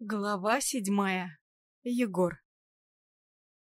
Глава седьмая. Егор.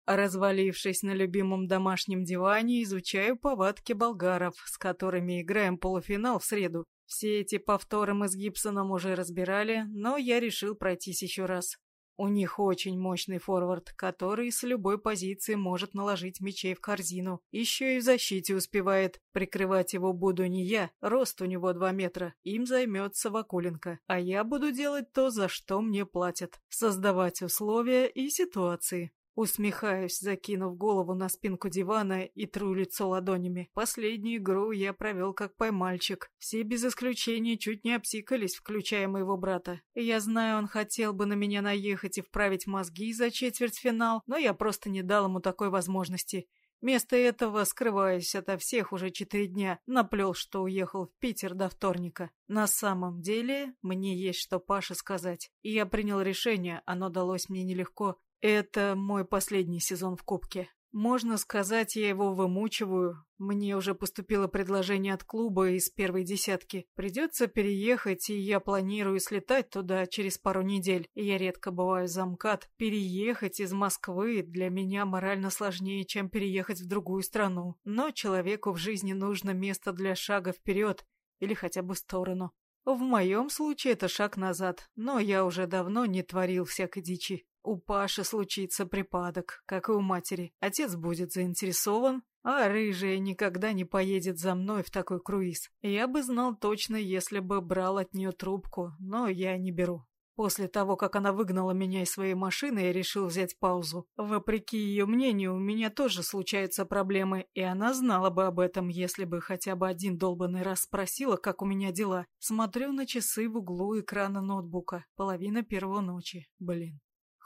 Развалившись на любимом домашнем диване, изучаю повадки болгаров, с которыми играем полуфинал в среду. Все эти повторы мы с Гибсоном уже разбирали, но я решил пройтись еще раз. У них очень мощный форвард, который с любой позиции может наложить мячей в корзину. Еще и в защите успевает. Прикрывать его буду не я, рост у него два метра. Им займется Вакуленко. А я буду делать то, за что мне платят. Создавать условия и ситуации. Усмехаюсь, закинув голову на спинку дивана и тру лицо ладонями. Последнюю игру я провел как поймальчик. Все без исключения чуть не обсикались, включая моего брата. Я знаю, он хотел бы на меня наехать и вправить мозги за четвертьфинал, но я просто не дал ему такой возможности. Вместо этого, скрываясь ото всех уже четыре дня, наплел, что уехал в Питер до вторника. На самом деле, мне есть что Паше сказать. И я принял решение, оно далось мне нелегко. Это мой последний сезон в Кубке. Можно сказать, я его вымучиваю. Мне уже поступило предложение от клуба из первой десятки. Придется переехать, и я планирую слетать туда через пару недель. Я редко бываю за МКАД. Переехать из Москвы для меня морально сложнее, чем переехать в другую страну. Но человеку в жизни нужно место для шага вперед или хотя бы в сторону. В моем случае это шаг назад, но я уже давно не творил всякой дичи. У Паши случится припадок, как и у матери. Отец будет заинтересован, а рыжая никогда не поедет за мной в такой круиз. Я бы знал точно, если бы брал от нее трубку, но я не беру. После того, как она выгнала меня из своей машины, я решил взять паузу. Вопреки ее мнению, у меня тоже случаются проблемы, и она знала бы об этом, если бы хотя бы один долбанный раз спросила, как у меня дела. Смотрю на часы в углу экрана ноутбука. Половина первого ночи. Блин.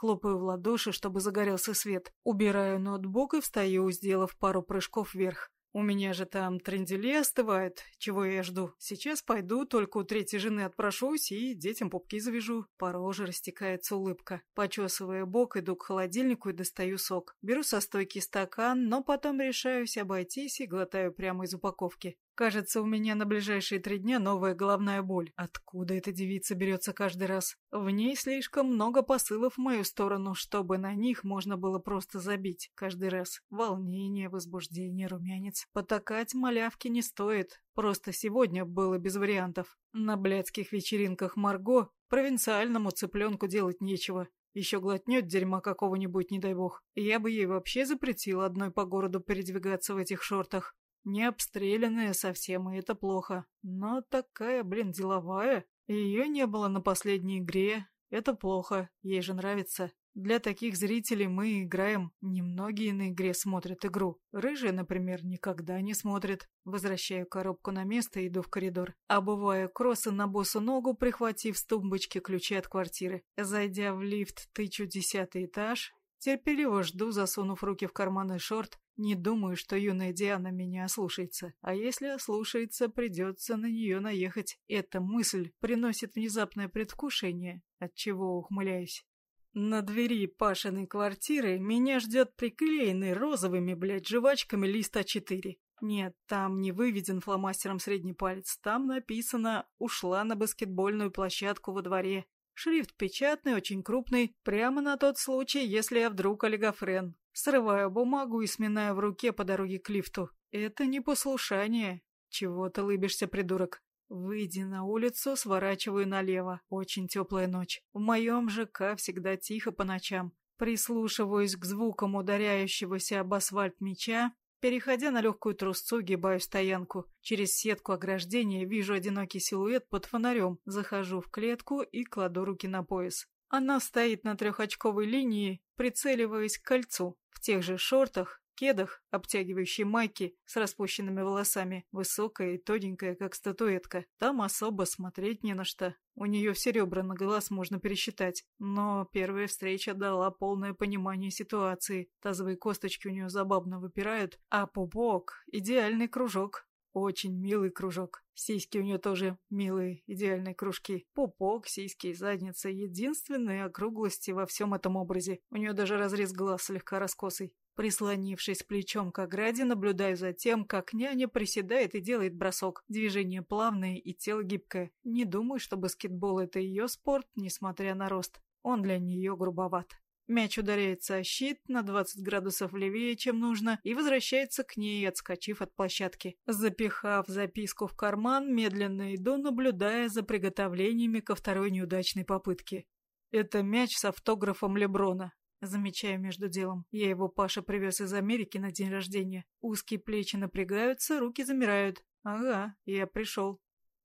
Хлопаю в ладоши, чтобы загорелся свет. Убираю ноутбук и встаю, сделав пару прыжков вверх. У меня же там трендели остывают, чего я жду. Сейчас пойду, только у третьей жены отпрошусь и детям пупки завяжу. По роже растекается улыбка. Почесывая бок, иду к холодильнику и достаю сок. Беру со стойки стакан, но потом решаюсь обойтись и глотаю прямо из упаковки. Кажется, у меня на ближайшие три дня новая головная боль. Откуда эта девица берется каждый раз? В ней слишком много посылов в мою сторону, чтобы на них можно было просто забить каждый раз. Волнение, возбуждение, румянец. Потакать малявки не стоит. Просто сегодня было без вариантов. На блядских вечеринках Марго провинциальному цыпленку делать нечего. Еще глотнет дерьма какого-нибудь, не дай бог. Я бы ей вообще запретил одной по городу передвигаться в этих шортах. Не обстрелянная совсем, и это плохо. Но такая, блин, деловая. Ее не было на последней игре. Это плохо, ей же нравится. Для таких зрителей мы играем. Немногие на игре смотрят игру. Рыжая, например, никогда не смотрит. Возвращаю коробку на место и иду в коридор. Обуваю кроссы на босу ногу, прихватив с тумбочки ключи от квартиры. Зайдя в лифт, тычу десятый этаж. Терпеливо жду, засунув руки в карманы шорт, не думаю, что юная Диана меня ослушается. А если ослушается, придется на нее наехать. Эта мысль приносит внезапное предвкушение, от чего ухмыляюсь. На двери Пашиной квартиры меня ждет приклеенный розовыми, блядь, жвачками лист А4. Нет, там не выведен фломастером средний палец. Там написано «Ушла на баскетбольную площадку во дворе». Шрифт печатный, очень крупный, прямо на тот случай, если я вдруг олигофрен. Срываю бумагу и сминаю в руке по дороге к лифту. Это не послушание. Чего ты лыбишься, придурок? Выйди на улицу, сворачиваю налево. Очень теплая ночь. В моем ЖК всегда тихо по ночам. Прислушиваюсь к звукам ударяющегося об асфальт меча. Переходя на легкую трусцу, гибаю стоянку. Через сетку ограждения вижу одинокий силуэт под фонарем. Захожу в клетку и кладу руки на пояс. Она стоит на трехочковой линии, прицеливаясь к кольцу. В тех же шортах, кедах, обтягивающей майки с распущенными волосами, высокая и тоненькая, как статуэтка. Там особо смотреть не на что. У нее все ребра на глаз можно пересчитать. Но первая встреча дала полное понимание ситуации. Тазовые косточки у нее забавно выпирают, а пупок — идеальный кружок. Очень милый кружок. Сиськи у нее тоже милые, идеальные кружки. Пупок, сиськи и задница — единственные округлости во всем этом образе. У нее даже разрез глаз слегка раскосый. Прислонившись плечом к ограде, наблюдаю за тем, как няня приседает и делает бросок. Движение плавное и тело гибкое. Не думаю, что баскетбол — это ее спорт, несмотря на рост. он для нее грубоват. Мяч ударяется о щит на 20 градусов левее, чем нужно, и возвращается к ней, отскочив от площадки. Запихав записку в карман, медленно иду, наблюдая за приготовлениями ко второй неудачной попытке. Это мяч с автографом Леброна. Замечаю между делом. Я его Паша привез из Америки на день рождения. Узкие плечи напрягаются, руки замирают. Ага, я пришел.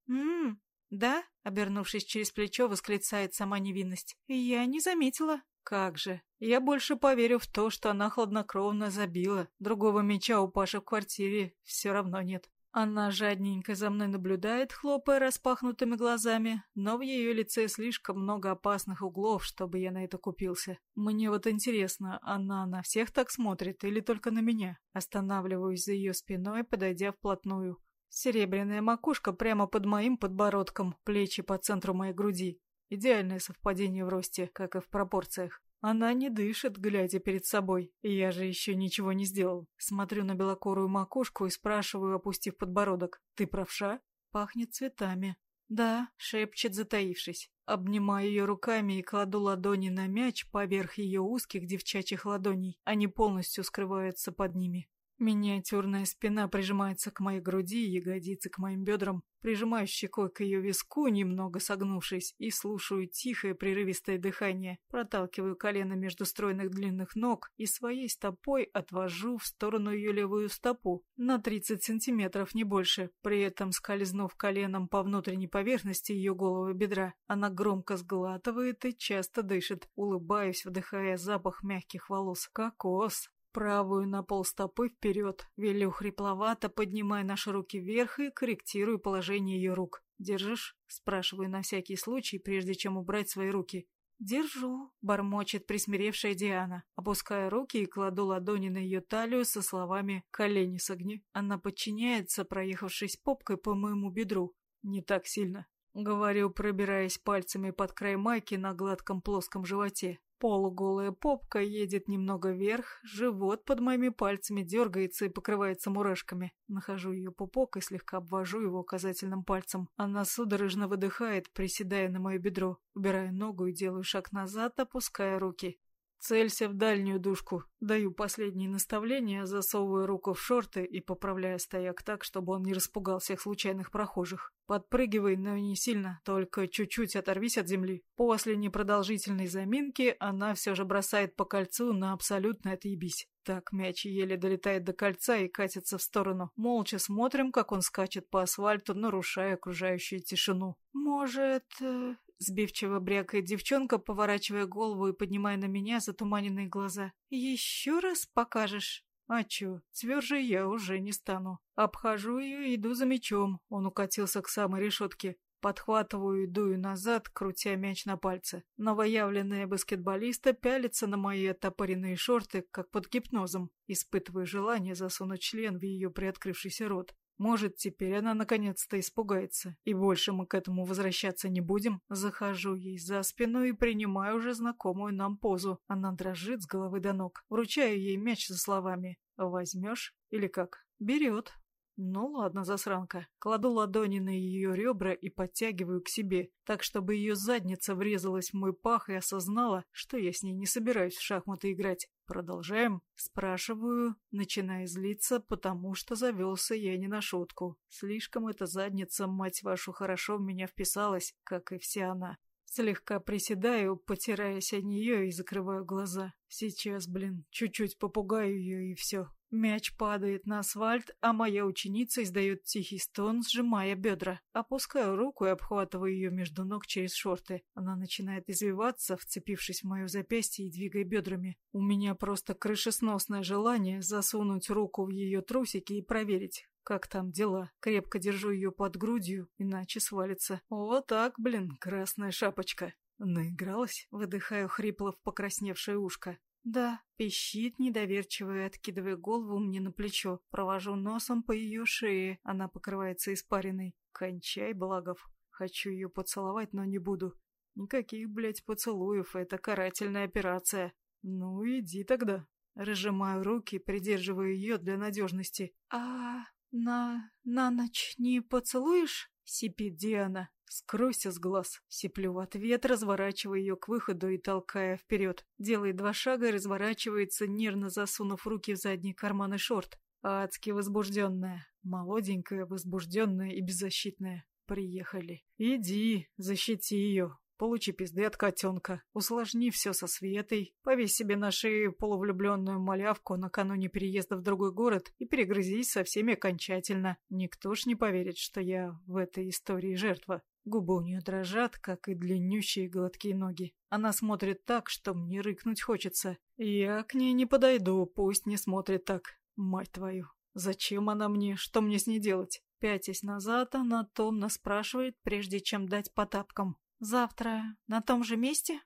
«Ммм, да?» — обернувшись через плечо, восклицает сама невинность. «Я не заметила». Как же. Я больше поверю в то, что она хладнокровно забила. Другого меча у Паши в квартире все равно нет. Она жадненько за мной наблюдает, хлопая распахнутыми глазами, но в ее лице слишком много опасных углов, чтобы я на это купился. Мне вот интересно, она на всех так смотрит или только на меня? Останавливаюсь за ее спиной, подойдя вплотную. Серебряная макушка прямо под моим подбородком, плечи по центру моей груди. Идеальное совпадение в росте, как и в пропорциях. Она не дышит, глядя перед собой. И я же еще ничего не сделал. Смотрю на белокорую макушку и спрашиваю, опустив подбородок. «Ты правша?» Пахнет цветами. «Да», — шепчет, затаившись. Обнимаю ее руками и кладу ладони на мяч поверх ее узких девчачьих ладоней. Они полностью скрываются под ними. Миниатюрная спина прижимается к моей груди, ягодицы к моим бедрам. Прижимаю щекой к ее виску, немного согнувшись, и слушаю тихое прерывистое дыхание. Проталкиваю колено между стройных длинных ног и своей стопой отвожу в сторону ее левую стопу. На 30 сантиметров, не больше. При этом скользнув коленом по внутренней поверхности ее головы бедра, она громко сглатывает и часто дышит. Улыбаюсь, вдыхая запах мягких волос. Кокос. Правую на полстопы вперед, велю хрипловато, поднимая наши руки вверх и корректирую положение ее рук. «Держишь?» — спрашиваю на всякий случай, прежде чем убрать свои руки. «Держу», — бормочет присмиревшая Диана, опуская руки и кладу ладони на ее талию со словами «колени согни». Она подчиняется, проехавшись попкой по моему бедру. Не так сильно. Говорю, пробираясь пальцами под край майки на гладком плоском животе. Полуголая попка едет немного вверх, живот под моими пальцами дергается и покрывается мурашками. Нахожу ее пупок и слегка обвожу его указательным пальцем. Она судорожно выдыхает, приседая на мое бедро. Убираю ногу и делаю шаг назад, опуская руки. Целься в дальнюю дужку. Даю последние наставления, засовываю руку в шорты и поправляю стояк так, чтобы он не распугал всех случайных прохожих. Подпрыгивай, но не сильно, только чуть-чуть оторвись от земли. После непродолжительной заминки она все же бросает по кольцу на абсолютно отъебись. Так мяч еле долетает до кольца и катится в сторону. Молча смотрим, как он скачет по асфальту, нарушая окружающую тишину. «Может...» Сбивчиво брякает девчонка, поворачивая голову и поднимая на меня затуманенные глаза. «Еще раз покажешь?» «А чё, тверже я уже не стану. Обхожу ее и иду за мячом. Он укатился к самой решетке. Подхватываю и дую назад, крутя мяч на пальце. Новоявленная баскетболиста пялится на мои оттопыренные шорты, как под гипнозом, испытывая желание засунуть член в ее приоткрывшийся рот. Может, теперь она наконец-то испугается, и больше мы к этому возвращаться не будем. Захожу ей за спину и принимаю уже знакомую нам позу. Она дрожит с головы до ног. Вручаю ей мяч со словами «Возьмешь?» или как? «Берет». Ну ладно, засранка. Кладу ладони на ее ребра и подтягиваю к себе, так чтобы ее задница врезалась в мой пах и осознала, что я с ней не собираюсь в шахматы играть. Продолжаем? Спрашиваю, начиная злиться, потому что завелся я не на шутку. Слишком эта задница, мать вашу, хорошо в меня вписалась, как и вся она. Слегка приседаю, потираясь о нее и закрываю глаза. Сейчас, блин, чуть-чуть попугаю ее и все. Мяч падает на асфальт, а моя ученица издает тихий стон, сжимая бедра. Опускаю руку и обхватываю ее между ног через шорты. Она начинает извиваться, вцепившись в мое запястье и двигая бедрами. У меня просто крышесносное желание засунуть руку в ее трусики и проверить, как там дела. Крепко держу ее под грудью, иначе свалится. Вот так, блин, красная шапочка. Наигралась, выдыхаю хрипло в покрасневшее ушко. Да, пищит недоверчиво и откидывая голову мне на плечо. Провожу носом по ее шее. Она покрывается испариной. Кончай, Благов. Хочу ее поцеловать, но не буду. Никаких, блядь, поцелуев. Это карательная операция. Ну, иди тогда. Разжимаю руки, придерживаю ее для надежности. А на... на ночь не поцелуешь? Сипит Диана. «Скройся с глаз!» Сиплю в ответ, разворачивая ее к выходу и толкая вперед. Делает два шага и разворачивается, нервно засунув руки в задние карманы шорт. Адски возбужденная. Молоденькая, возбужденная и беззащитная. Приехали. Иди, защити ее. Получи пизды от котенка. Усложни все со Светой. Повесь себе на шею полувлюбленную малявку накануне переезда в другой город и перегрызись со всеми окончательно. Никто ж не поверит, что я в этой истории жертва. Губы у нее дрожат, как и длиннющие гладкие ноги. Она смотрит так, что мне рыкнуть хочется. Я к ней не подойду, пусть не смотрит так. Мать твою, зачем она мне? Что мне с ней делать? Пятясь назад, она томно спрашивает, прежде чем дать по тапкам. «Завтра на том же месте?»